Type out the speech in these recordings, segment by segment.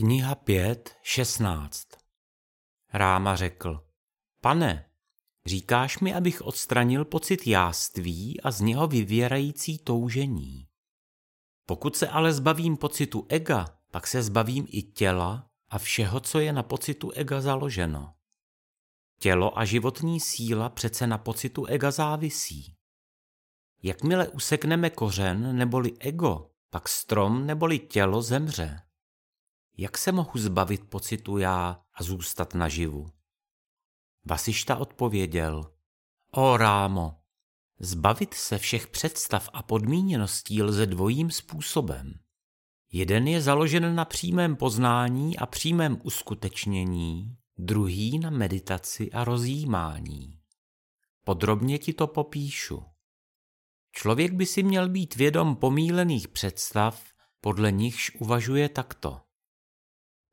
Kniha 5, 16 Ráma řekl, pane, říkáš mi, abych odstranil pocit jáství a z něho vyvěrající toužení. Pokud se ale zbavím pocitu ega, pak se zbavím i těla a všeho, co je na pocitu ega založeno. Tělo a životní síla přece na pocitu ega závisí. Jakmile usekneme kořen neboli ego, pak strom neboli tělo zemře. Jak se mohu zbavit pocitu já a zůstat naživu? Vasišta odpověděl, o Rámo, zbavit se všech představ a podmíněností lze dvojím způsobem. Jeden je založen na přímém poznání a přímém uskutečnění, druhý na meditaci a rozjímání. Podrobně ti to popíšu. Člověk by si měl být vědom pomílených představ, podle nichž uvažuje takto.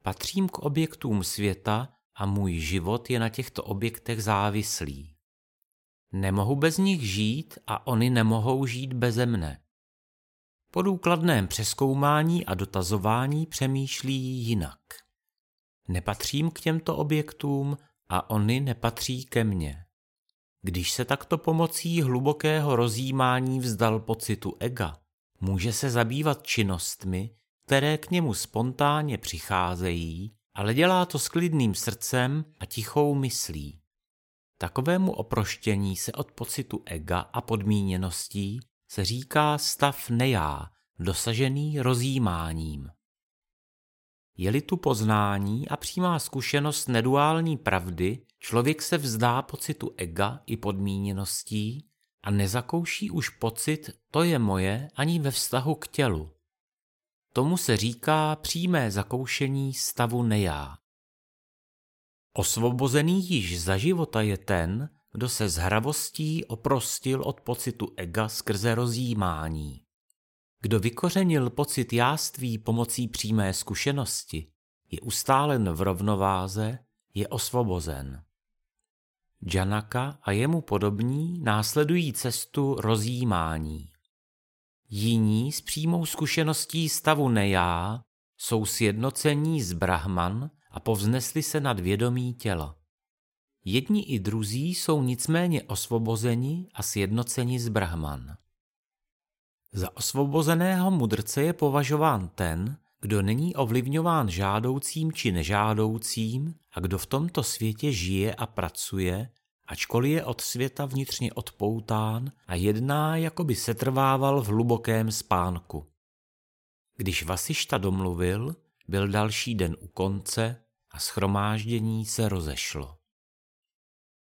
Patřím k objektům světa a můj život je na těchto objektech závislý. Nemohu bez nich žít a oni nemohou žít beze mne. Po důkladném přeskoumání a dotazování přemýšlí jinak. Nepatřím k těmto objektům a oni nepatří ke mně. Když se takto pomocí hlubokého rozjímání vzdal pocitu ega, může se zabývat činnostmi, které k němu spontánně přicházejí, ale dělá to s klidným srdcem a tichou myslí. Takovému oproštění se od pocitu ega a podmíněností se říká stav nejá, dosažený rozjímáním. Je-li tu poznání a přímá zkušenost neduální pravdy, člověk se vzdá pocitu ega i podmíněností a nezakouší už pocit to je moje ani ve vztahu k tělu. Tomu se říká přímé zakoušení stavu nejá. Osvobozený již za života je ten, kdo se s hravostí oprostil od pocitu ega skrze rozjímání. Kdo vykořenil pocit jáství pomocí přímé zkušenosti, je ustálen v rovnováze, je osvobozen. Janaka a jemu podobní následují cestu rozjímání. Jiní s přímou zkušeností stavu nejá jsou sjednocení z Brahman a povznesli se nad vědomí těla. Jedni i druzí jsou nicméně osvobozeni a sjednoceni z Brahman. Za osvobozeného mudrce je považován ten, kdo není ovlivňován žádoucím či nežádoucím a kdo v tomto světě žije a pracuje ačkoliv je od světa vnitřně odpoután a jedná, jako by setrvával v hlubokém spánku. Když Vasišta domluvil, byl další den u konce a schromáždění se rozešlo.